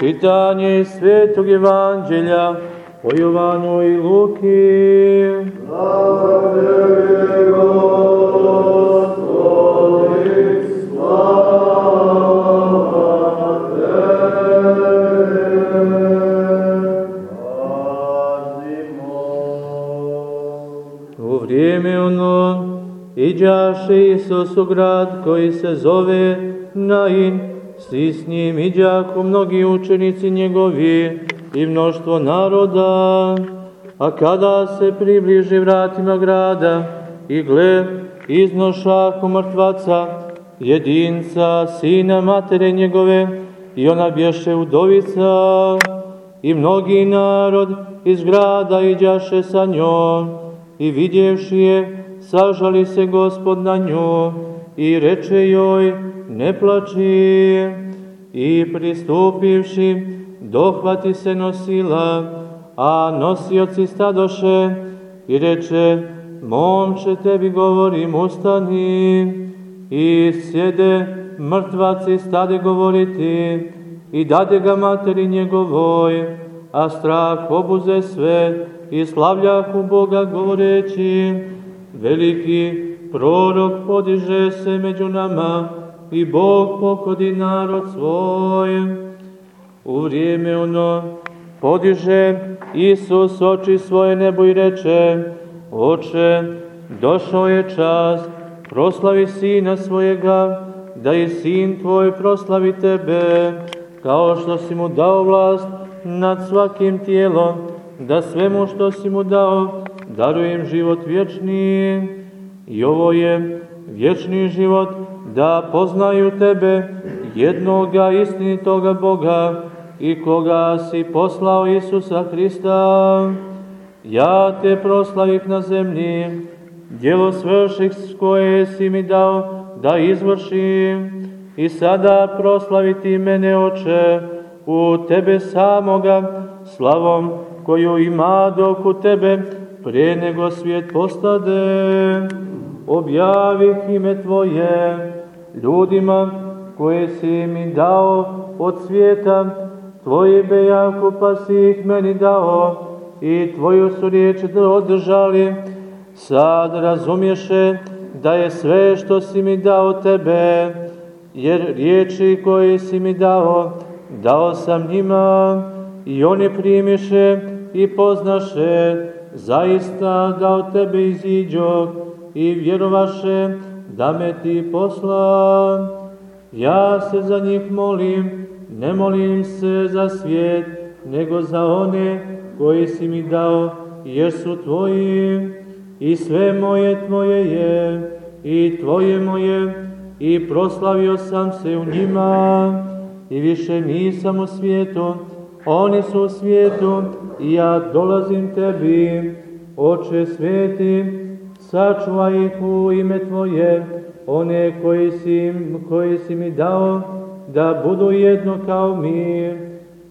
Čitanje Svetog Evanđelja po Jovanu i Luki. Slava tebi, Gospodi, slava U vrijeme ono, iđaše Isus u grad koji se zove Nain, svi s njim iđaku mnogi učenici njegovi i mnoštvo naroda. A kada se približi vratima grada i gle, iznošaku mrtvaca, jedinca, sina matere njegove, i ona bješe udovica, i mnogi narod iz grada iđaše sa njom, i vidjevši je, sažali se gospod na nju, i reče joj, ne plači, i pristupivši, dohvati se nosila, a nosioci stadoše, i reče, momče tebi govorim, ustani, i sjede mrtvaci stade govoriti, i dade ga materi njegovoj, a strah obuze sve, i slavljaku Boga govoreći, veliki prorok podiže se među nama, i Bog pokodi narod svoj. U vrijeme ono podiže Isus oči svoje nebo i reče, Oče, došao je čas, proslavi Sina svojega, da i Sin Tvoj proslavi Tebe, kao što si mu dao vlast nad svakim tijelom, da svemu što si mu dao, darujem život vječni. I ovo je vječni život, da poznaju Tebe, jednoga istinitoga Boga i koga si poslao Isusa Hrista. Ja te proslavih na zemlji, djelo svrših koje si mi dao da izvršim i sada proslaviti mene, Oče, u Tebe samoga, slavom koju ima dok u Tebe, prije nego svijet postade, objavih ime Tvoje, ljudima koje si mi dao od svijeta, Tvoje bejako pa si ih meni dao i Tvoju su riječ održali, sad razumješe da je sve što si mi dao Tebe, jer riječi koje si mi dao, dao sam njima i oni primiše i poznaše. Zaista da od Tebe iziđo i vjerovaše da me ti posla. Ja se za njih molim, ne molim se za svijet, nego za one koji si mi dao, jer su tvoji. I sve moje tvoje je, i tvoje moje, i proslavio sam se u njima. I više nisam u svijetu, oni su u svijetu, i ja dolazim tebi, oče sveti, sačuvaj ih u ime Tvoje, one koji si, koji si mi dao, da budu jedno kao mi,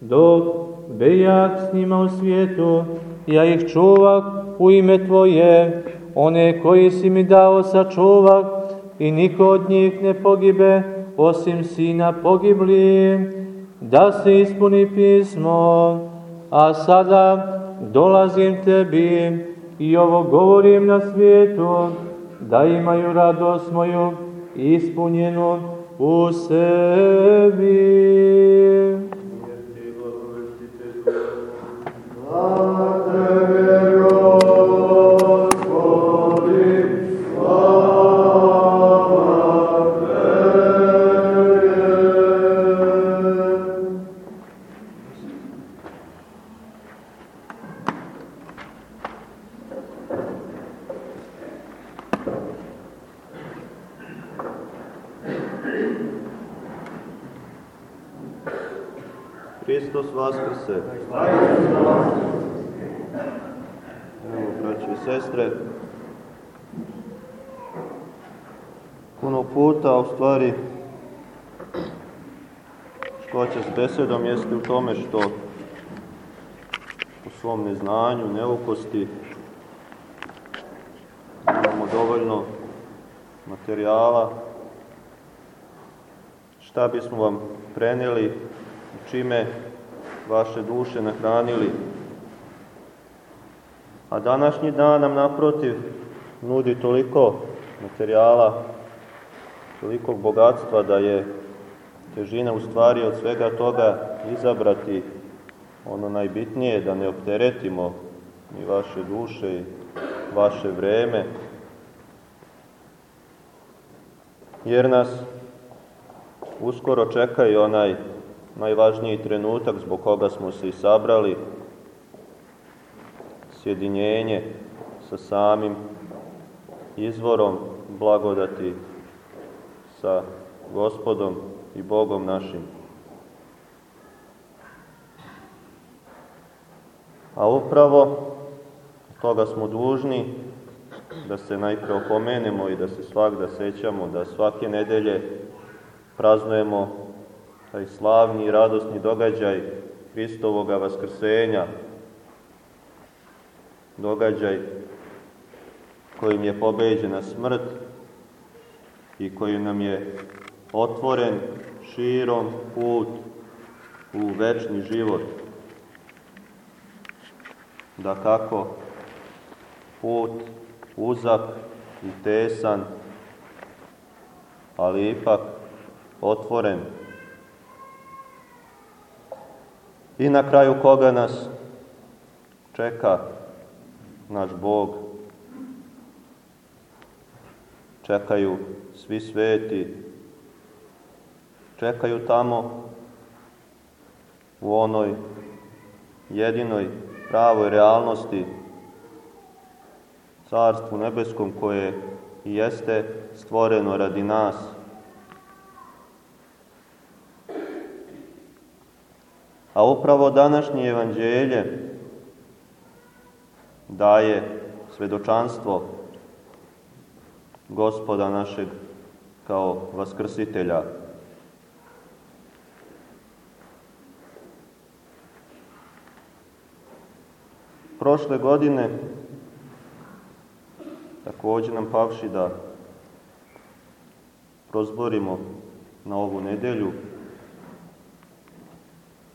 dok bejak s njima u svijetu, ja ih čuvak u ime Tvoje, one koji si mi dao sačuvak, i niko od njih ne pogibe, osim sina pogibli, da se ispuni pismo, a sada dolazim tebi, i ovo govorim na svijetu, da imaju radost moju ispunjenu u sebi. Hvala tebi, Vaskrse. Evo, braći i sestre, puno puta, u stvari, škoća s besedom jeste u tome što u svom neznanju, neukosti, imamo dovoljno materijala, šta bismo vam prenijeli čime vaše duše nahranili. A današnji dan nam naprotiv nudi toliko materijala, toliko bogatstva da je težina u stvari od svega toga izabrati ono najbitnije, da ne opteretimo ni vaše duše i vaše vreme, jer nas uskoro čeka i onaj najvažniji trenutak zbog koga smo se i sabrali, sjedinjenje sa samim izvorom blagodati, sa gospodom i Bogom našim. A upravo toga smo dužni da se najpre opomenemo i da se svakda sećamo, da svake nedelje praznujemo taj slavni i radosni događaj Hristovoga vaskrsenja, događaj kojim je pobeđena smrt i kojim nam je otvoren širom put u večni život. Da kako put uzak i tesan, ali ipak otvoren. I na kraju koga nas čeka naš Bog. Čekaju svi sveti, čekaju tamo u onoj jedinoj pravoj realnosti Carstvu nebeskom koje jeste stvoreno radi nas. A upravo današnje evanđelje daje svedočanstvo gospoda našeg kao vaskrsitelja. Prošle godine takođe nam pavši da prozborimo na ovu nedelju,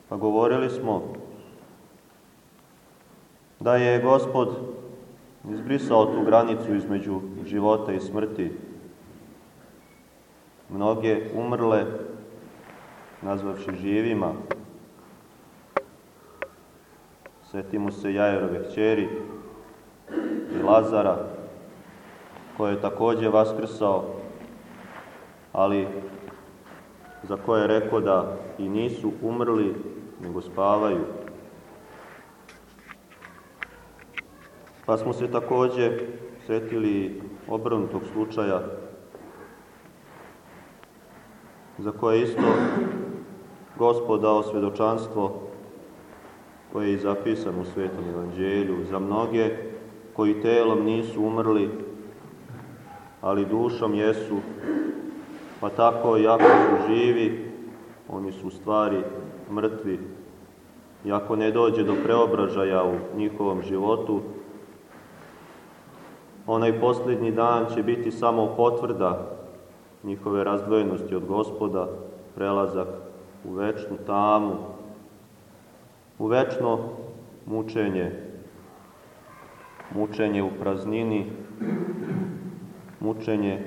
pa govorili smo da je Gospod izbrisao tu granicu između života i smrti. Mnoge umrle, nazvavši živima. Setimo se Jajerove kćeri i Lazara, koje je takođe vaskrsao, ali za koje je rekao da i nisu umrli, nego spavaju. Pa smo se takođe setili obrnutog slučaja za koje isto Gospod dao svedočanstvo koje je zapisano u Svetom Evanđelju za mnoge koji telom nisu umrli, ali dušom jesu, pa tako i ako su živi, oni su stvari mrtvi. I ako ne dođe do preobražaja u njihovom životu, onaj posljednji dan će biti samo potvrda njihove razdvojenosti od gospoda, prelazak u večnu tamu, u večno mučenje, mučenje u praznini, mučenje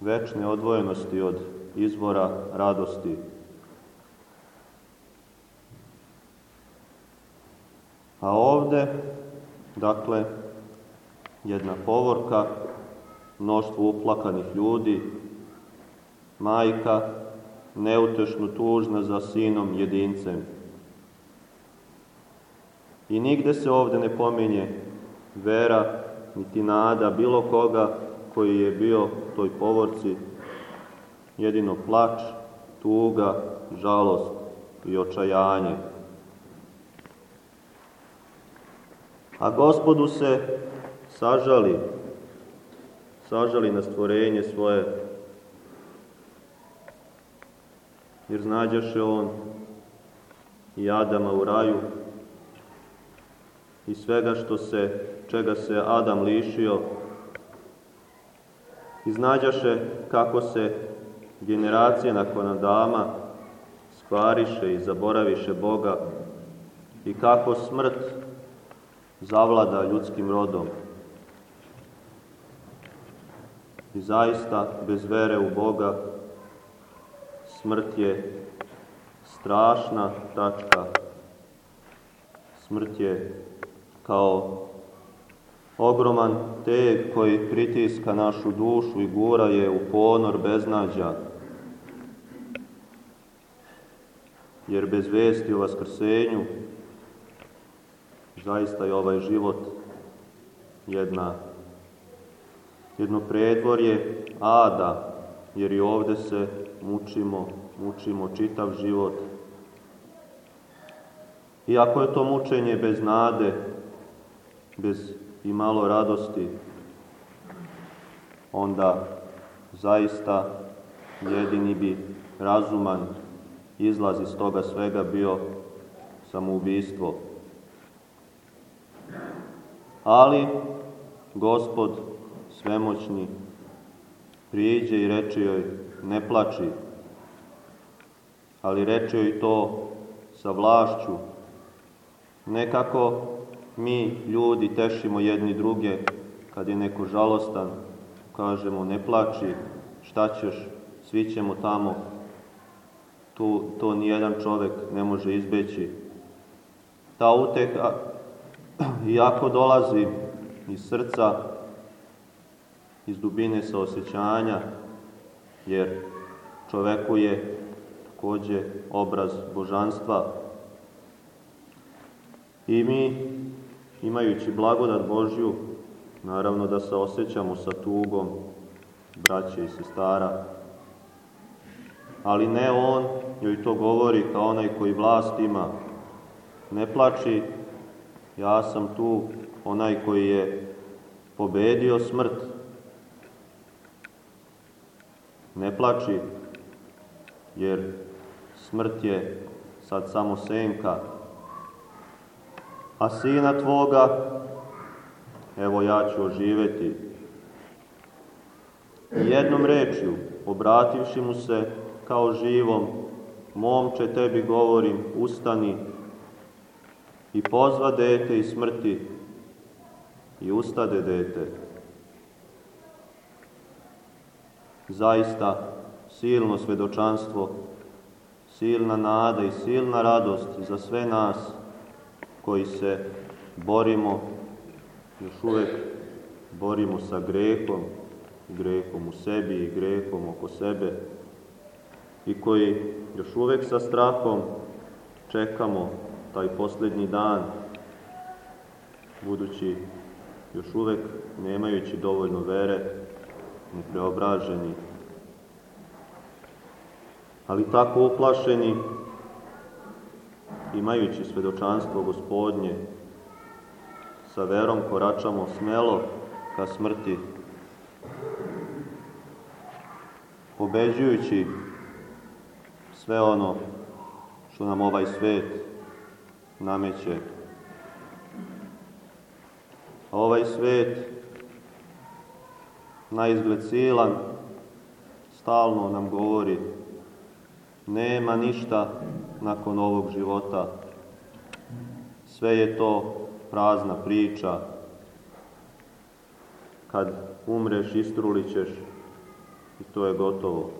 večne odvojenosti od izvora radosti. A ovde, dakle, jedna povorka, mnoštvo uplakanih ljudi, majka, neutešno tužna za sinom jedincem. I nigde se ovde ne pominje vera, niti nada bilo koga koji je bio toj povorci, jedino plač, tuga, žalost i očajanje. A gospodu se sažali, sažali na stvorenje svoje, jer znađaše on i Adama u raju i svega što se, čega se Adam lišio, iznađaše kako se generacije nakon Adama kvariše i zaboraviše Boga i kako smrt zavlada ljudskim rodom. I zaista, bez vere u Boga, smrt je strašna tačka. Smrt je kao ogroman teg koji pritiska našu dušu i gura je u ponor beznađa. Jer bez vesti o vaskrsenju zaista je ovaj život jedna, jedno predvorje ada, jer i ovde se mučimo, mučimo čitav život. I ako je to mučenje bez nade, bez i malo radosti, onda zaista jedini bi razuman izlaz iz toga svega bio samoubistvo. Ali gospod svemoćni priđe i reče joj ne plači, ali reče joj to sa vlašću, nekako mi ljudi tešimo jedni druge kad je neko žalostan, kažemo ne plači, šta ćeš, svi ćemo tamo, tu, to nijedan čovek ne može izbeći. Ta uteka, iako dolazi iz srca, iz dubine saosećanja, jer čoveku je takođe obraz božanstva. I mi imajući blagodat Božju, naravno da se osjećamo sa tugom braće i sestara, ali ne on joj to govori kao onaj koji vlast ima. Ne plači, ja sam tu, onaj koji je pobedio smrt. Ne plači, jer smrt je sad samo senka, a sina tvoga, evo ja ću oživeti. I jednom rečju, obrativši mu se kao živom, momče tebi govorim, ustani i pozva dete iz smrti i ustade dete. Zaista silno svedočanstvo, silna nada i silna radost za sve nas koji se borimo, još uvek borimo sa grehom, grehom u sebi i grehom oko sebe i koji još uvek sa strahom čekamo taj poslednji dan, budući još uvek nemajući dovoljno vere, ni preobraženi, ali tako uplašeni imajući svedočanstvo gospodnje, sa verom koračamo smelo ka smrti, pobeđujući sve ono što nam ovaj svet nameće. A ovaj svet, na izgled silan, stalno nam govori nema ništa nakon ovog života. Sve je to prazna priča. Kad umreš, istrulit ćeš i to je gotovo.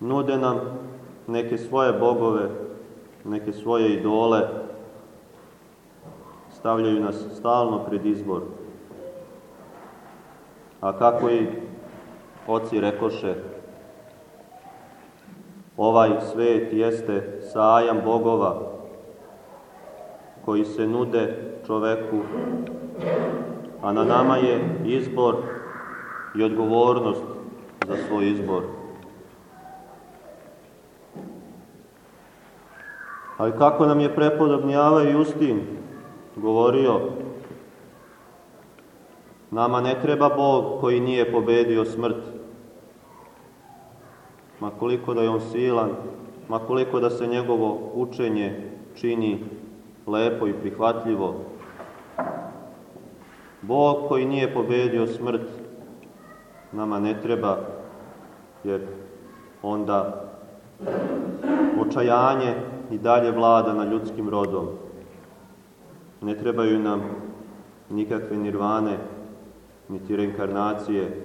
Nude nam neke svoje bogove, neke svoje idole, stavljaju nas stalno pred izbor. A kako i oci rekoše, Ovaj svet jeste sajam bogova koji se nude čoveku, a na nama je izbor i odgovornost za svoj izbor. Ali kako nam je prepodobni Ava Justin govorio, nama ne treba Bog koji nije pobedio smrt, ma koliko da je on silan, ma koliko da se njegovo učenje čini lepo i prihvatljivo. Bog koji nije pobedio smrt nama ne treba, jer onda Očajanje i dalje vlada na ljudskim rodom. Ne trebaju nam nikakve nirvane, niti reinkarnacije.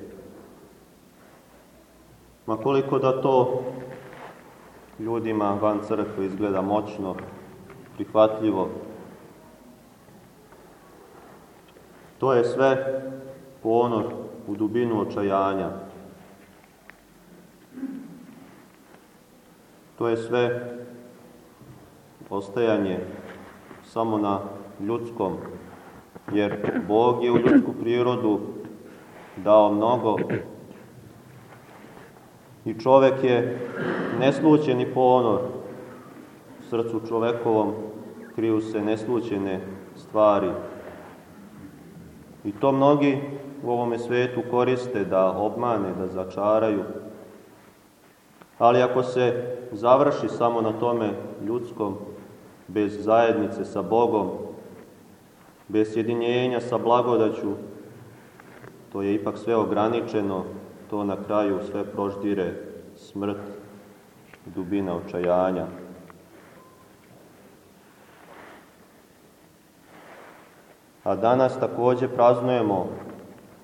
Ma koliko da to ljudima van crkve izgleda moćno, prihvatljivo, to je sve ponor u dubinu očajanja. To je sve ostajanje samo na ljudskom, jer Bog je u ljudsku prirodu dao mnogo i čovek je neslućeni ponor. U srcu čovekovom kriju se neslućene stvari. I to mnogi u ovome svetu koriste da obmane, da začaraju. Ali ako se završi samo na tome ljudskom, bez zajednice sa Bogom, bez sjedinjenja sa blagodaću, to je ipak sve ograničeno, to na kraju sve proždire smrt, dubina očajanja. A danas takođe praznujemo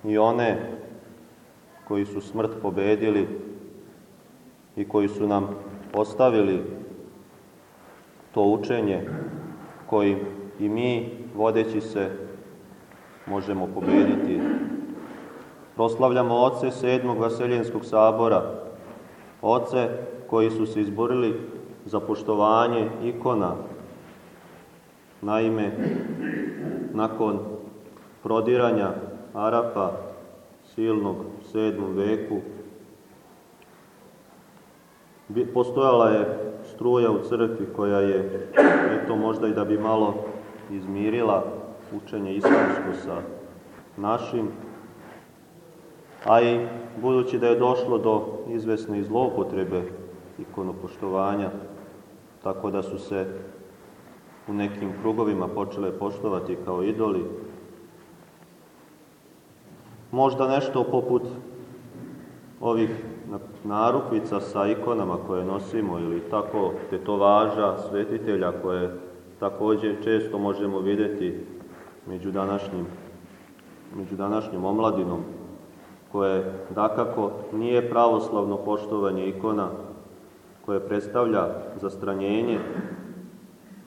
i one koji su smrt pobedili i koji su nam ostavili to učenje koji i mi, vodeći se, možemo pobediti. Proslavljamo oce sedmog Vaseljenskog sabora, oce koji su se izborili za poštovanje ikona. Naime, nakon prodiranja Arapa silnog u sedmom veku, postojala je struja u crkvi koja je, eto možda i da bi malo izmirila učenje islamsko sa našim, a i budući da je došlo do izvesne zloupotrebe ikonopoštovanja, tako da su se u nekim krugovima počele poštovati kao idoli, možda nešto poput ovih narukvica sa ikonama koje nosimo ili tako tetovaža svetitelja koje takođe često možemo videti među današnjim, među današnjom omladinom koje dakako nije pravoslavno poštovanje ikona koje predstavlja zastranjenje,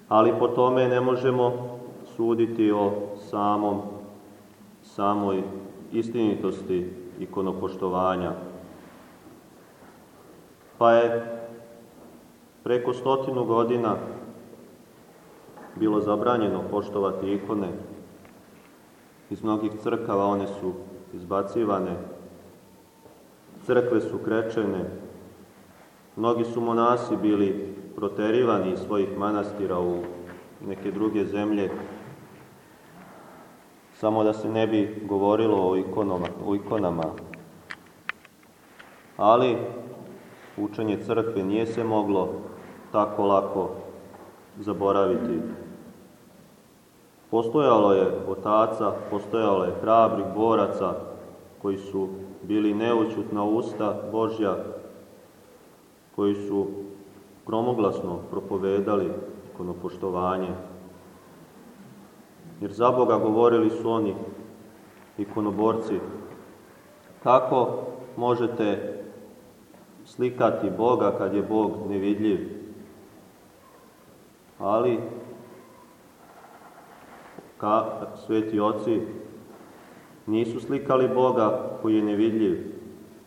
ali po tome ne možemo suditi o samom, samoj istinitosti ikonopoštovanja. Pa je preko stotinu godina bilo zabranjeno poštovati ikone. Iz mnogih crkava one su izbacivane, crkve su krečene, mnogi su monasi bili proterivani iz svojih manastira u neke druge zemlje, samo da se ne bi govorilo o ikonama. O ikonama. Ali učenje crkve nije se moglo tako lako zaboraviti. Postojalo je otaca, postojalo je hrabrih boraca koji su bili neučutna usta Božja, koji su gromoglasno propovedali ikonopoštovanje. Jer za Boga govorili su oni, ikonoborci, kako možete slikati Boga kad je Bog nevidljiv. Ali, ka, sveti oci nisu slikali Boga koji je nevidljiv,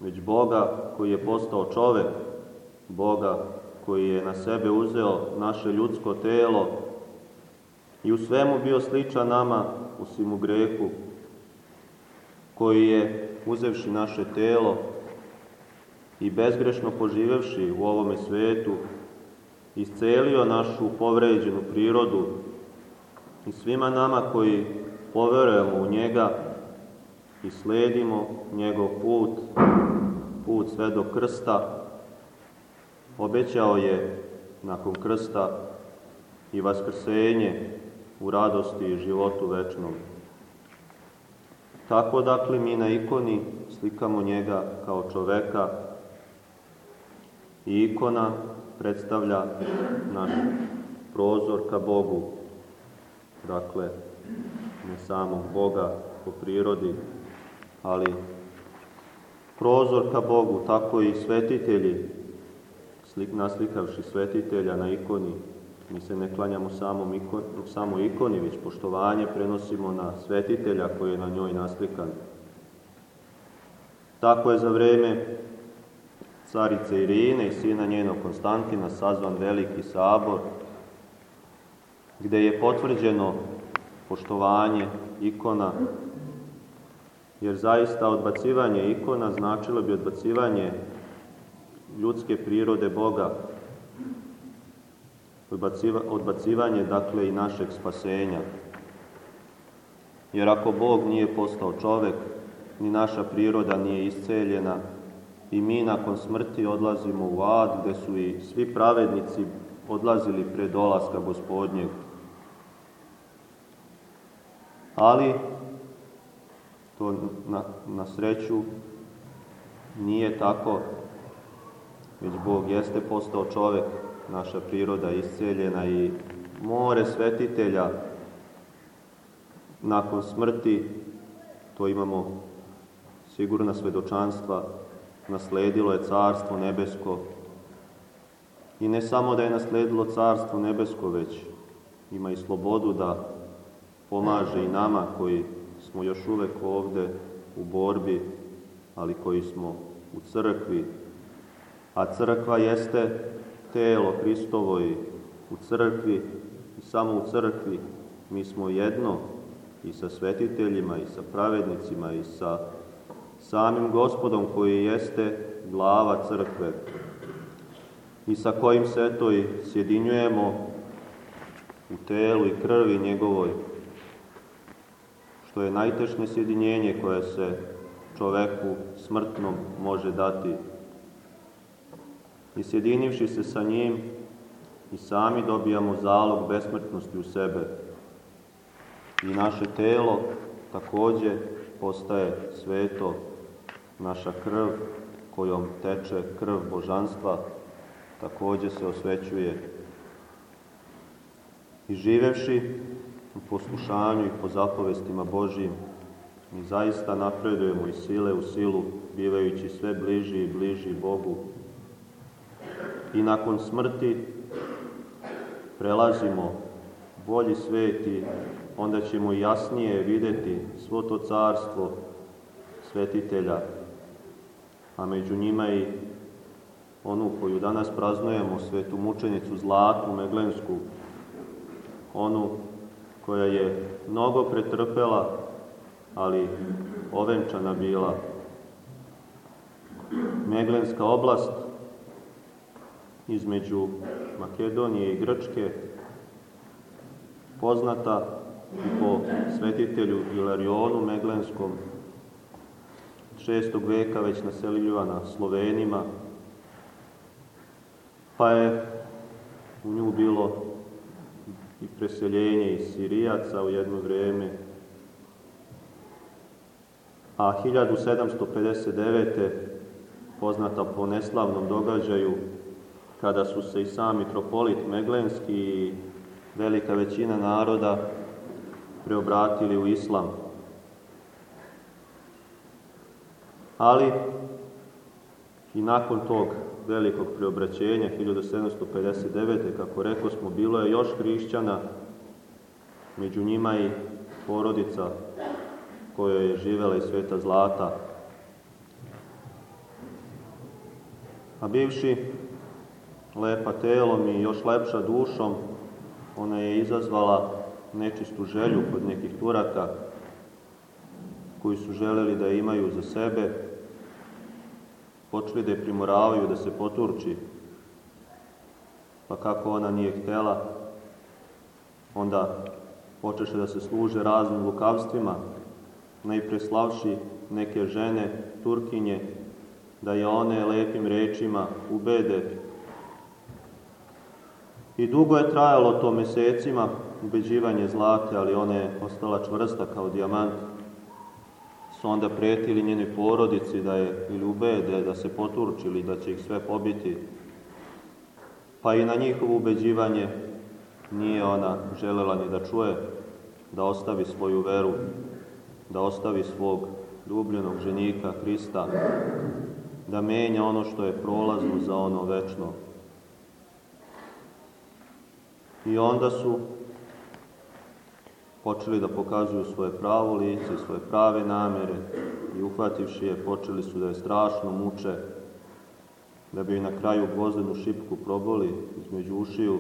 već Boga koji je postao čovek, Boga koji je na sebe uzeo naše ljudsko telo i u svemu bio sličan nama, u svimu grehu, koji je, uzevši naše telo, i bezgrešno poživevši u ovome svetu, iscelio našu povređenu prirodu i svima nama koji poverujemo u njega i sledimo njegov put, put sve do krsta, obećao je nakon krsta i vaskrsenje u radosti i životu večnom. Tako dakle mi na ikoni slikamo njega kao čoveka I ikona predstavlja naš prozor ka Bogu, dakle, ne samog Boga po prirodi, ali prozor ka Bogu, tako i svetitelji, slik, naslikavši svetitelja na ikoni, mi se ne klanjamo samom ikon, samo ikoni, već poštovanje prenosimo na svetitelja koji je na njoj naslikan. Tako je za vreme carice Irine i sina njenog Konstantina sazvan veliki sabor, gde je potvrđeno poštovanje ikona, jer zaista odbacivanje ikona značilo bi odbacivanje ljudske prirode Boga, odbacivanje dakle i našeg spasenja. Jer ako Bog nije postao čovek, ni naša priroda nije isceljena i mi nakon smrti odlazimo u ad gde su i svi pravednici odlazili pre dolaska gospodnjeg. Ali to na, na sreću nije tako, već Bog jeste postao čovek, naša priroda isceljena i more svetitelja nakon smrti, to imamo sigurna svedočanstva, nasledilo je carstvo nebesko. I ne samo da je nasledilo carstvo nebesko, već ima i slobodu da pomaže i nama koji smo još uvek ovde u borbi, ali koji smo u crkvi. A crkva jeste telo Hristovo i u crkvi i samo u crkvi mi smo jedno i sa svetiteljima i sa pravednicima i sa samim gospodom koji jeste glava crkve i sa kojim se to i sjedinjujemo u telu i krvi njegovoj, što je najtešnje sjedinjenje koje se čoveku smrtnom može dati. I sjedinivši se sa njim, i sami dobijamo zalog besmrtnosti u sebe. I naše telo takođe postaje sveto, naša krv kojom teče krv božanstva takođe se osvećuje. I živevši u poslušanju i po zapovestima Božijim, mi zaista napredujemo iz sile u silu, bivajući sve bliži i bliži Bogu. I nakon smrti prelazimo bolji sveti, onda ćemo jasnije videti svo to carstvo svetitelja, a među njima i onu koju danas praznujemo, svetu mučenicu Zlatu Meglensku, onu koja je mnogo pretrpela, ali ovenčana bila. Meglenska oblast između Makedonije i Grčke, poznata i po svetitelju Ilarionu Meglenskom, šestog veka već naseljivana Slovenima, pa je u nju bilo i preseljenje iz Sirijaca u jedno vreme, a 1759. poznata po neslavnom događaju kada su se i sam mitropolit Meglenski i velika većina naroda preobratili u islam. Ali i nakon tog velikog preobraćenja 1759. kako rekao smo, bilo je još hrišćana, među njima i porodica kojoj je živela i sveta zlata. A bivši lepa telom i još lepša dušom, ona je izazvala nečistu želju kod nekih Turaka koji su želeli da imaju za sebe, počeli da je primoravaju da se poturči, pa kako ona nije htela, onda počeše da se služe raznim lukavstvima, najpreslavši neke žene, Turkinje, da je one lepim rečima ubede I dugo je trajalo to mesecima, ubeđivanje zlate, ali ona je ostala čvrsta kao dijamant. Su onda pretili njenoj porodici da je ili ubede, da se poturčili, da će ih sve pobiti. pa i na njihovo ubeđivanje nije ona želela ni da čuje, da ostavi svoju veru, da ostavi svog ljubljenog ženika Hrista, da menja ono što je prolazno za ono večno. I onda su počeli da pokazuju svoje pravo lice, svoje prave namere i uhvativši je, počeli su da je strašno muče, da bi na kraju gvozdenu šipku proboli između ušiju,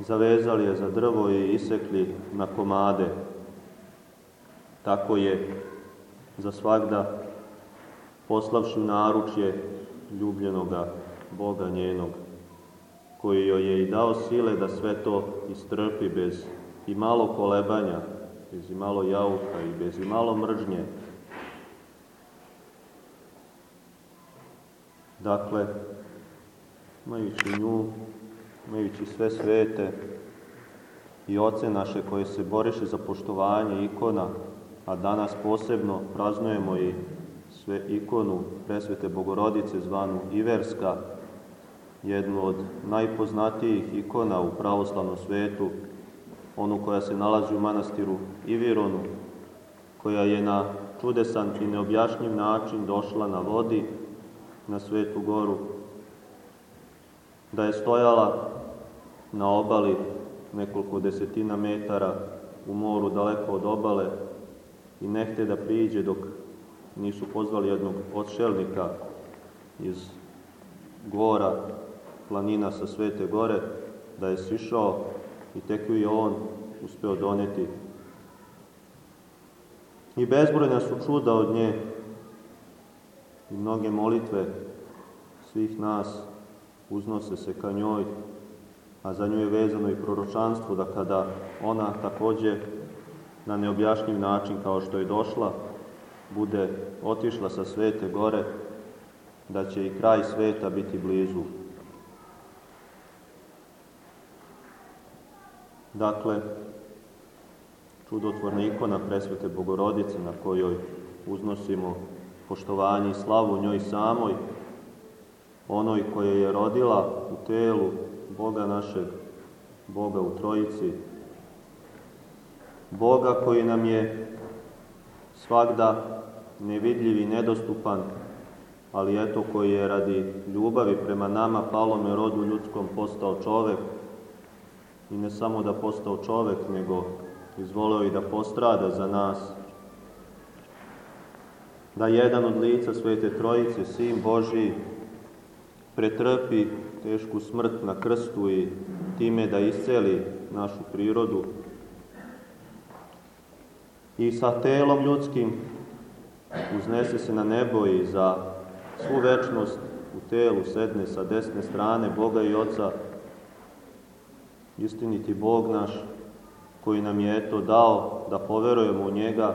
zavezali je za drvo i isekli na komade. Tako je za svakda poslavši naručje ljubljenoga Boga njenog, koji joj je i dao sile da sve to istrpi bez i malo kolebanja, bez i malo jauka i bez i malo mržnje. Dakle, imajući nju, imajući sve svete i oce naše koje se boriše za poštovanje ikona, a danas posebno praznujemo i sve ikonu presvete Bogorodice zvanu Iverska, jednu od najpoznatijih ikona u pravoslavnom svetu, onu koja se nalazi u manastiru Ivironu, koja je na čudesan i neobjašnjiv način došla na vodi na Svetu goru, da je stojala na obali nekoliko desetina metara u moru daleko od obale i nehte da priđe dok nisu pozvali jednog odšelnika iz gora, planina sa Svete gore, da je sišao i tek je on uspeo doneti. I bezbrojna su čuda od nje i mnoge molitve svih nas uznose se ka njoj, a za nju je vezano i proročanstvo da kada ona takođe na neobjašnjiv način kao što je došla, bude otišla sa svete gore, da će i kraj sveta biti blizu. Dakle, čudotvorna ikona presvete Bogorodice na kojoj uznosimo poštovanje i slavu njoj samoj, onoj koja je rodila u telu Boga našeg, Boga u Trojici, Boga koji nam je svakda nevidljiv i nedostupan, ali eto koji je radi ljubavi prema nama, palome rodu ljudskom, postao čovek, i ne samo da postao čovek, nego izvoleo i da postrada za nas, da jedan od lica Svete Trojice, Sin Boži, pretrpi tešku smrt na krstu i time da isceli našu prirodu. I sa telom ljudskim uznese se na nebo i za svu večnost u telu sedne sa desne strane Boga i Oca, istiniti Bog naš, koji nam je eto dao da poverujemo u njega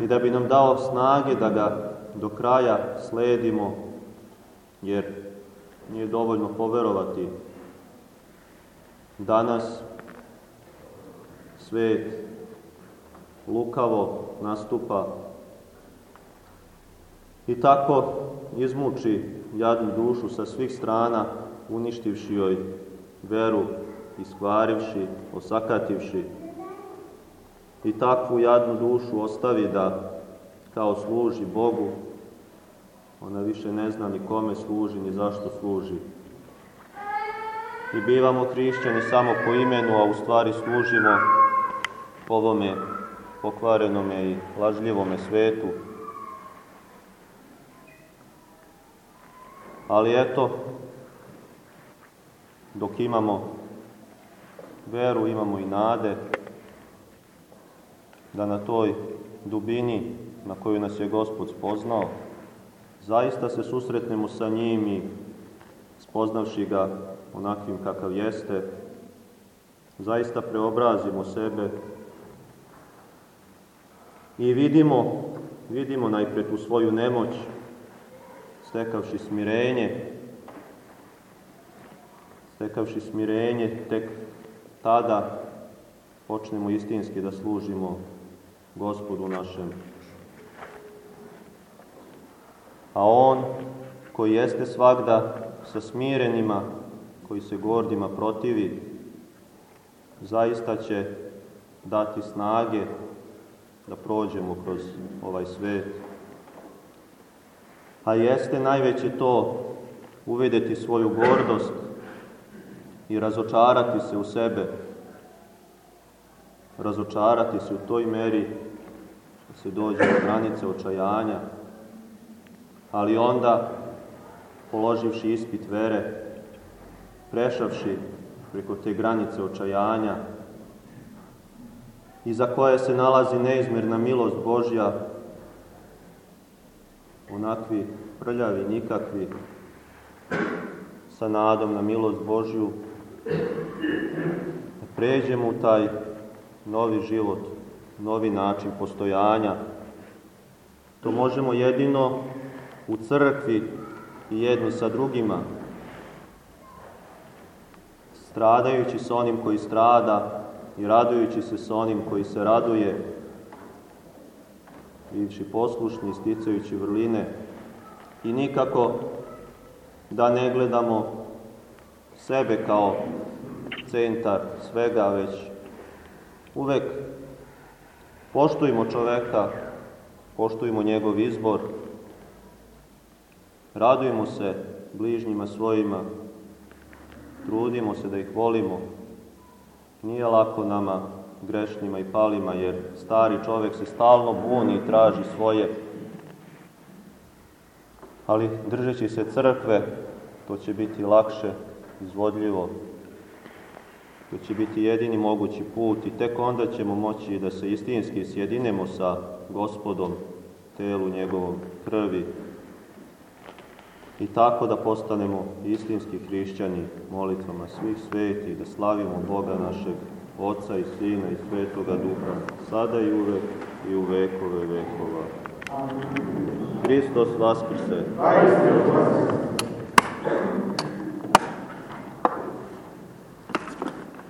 i da bi nam dao snage da ga do kraja sledimo, jer nije dovoljno poverovati. Danas svet lukavo nastupa i tako izmuči jadnu dušu sa svih strana, uništivši joj veru, iskvarivši, osakativši i takvu jadnu dušu ostavi da kao služi Bogu, ona više ne zna ni kome služi, ni zašto služi. I bivamo hrišćani samo po imenu, a u stvari služimo ovome pokvarenome i lažljivome svetu. Ali eto, dok imamo veru, imamo i nade, da na toj dubini na koju nas je Gospod spoznao, zaista se susretnemo sa njim i spoznavši ga onakvim kakav jeste, zaista preobrazimo sebe i vidimo, vidimo najpred tu svoju nemoć, stekavši smirenje, stekavši smirenje, tek tada počnemo istinski da služimo gospodu našem. A on koji jeste svagda sa smirenima, koji se gordima protivi, zaista će dati snage da prođemo kroz ovaj svet. A jeste najveće to uvideti svoju gordost i razočarati se u sebe, razočarati se u toj meri da se dođe do granice očajanja, ali onda, položivši ispit vere, prešavši preko te granice očajanja, iza koje se nalazi neizmjerna milost Božja, onakvi prljavi, nikakvi, sa nadom na milost Božju, pređemo u taj novi život, novi način postojanja. To možemo jedino u crkvi i jedni sa drugima, stradajući sa onim koji strada i radujući se sa onim koji se raduje, bivši poslušni, sticajući vrline i nikako da ne gledamo sebe kao centar svega, već uvek poštujmo čoveka, poštujmo njegov izbor, radujemo se bližnjima svojima, trudimo se da ih volimo. Nije lako nama, grešnjima i palima, jer stari čovek se stalno buni i traži svoje. Ali držeći se crkve, to će biti lakše, izvodljivo. To će biti jedini mogući put i tek onda ćemo moći da se istinski sjedinemo sa gospodom, telu njegovom krvi, i tako da postanemo istinski hrišćani molitvama svih sveti, da slavimo Boga našeg Oca i Sina i Svetoga Duha, sada i uvek i u vekove vekova. Hristos Vaskrse!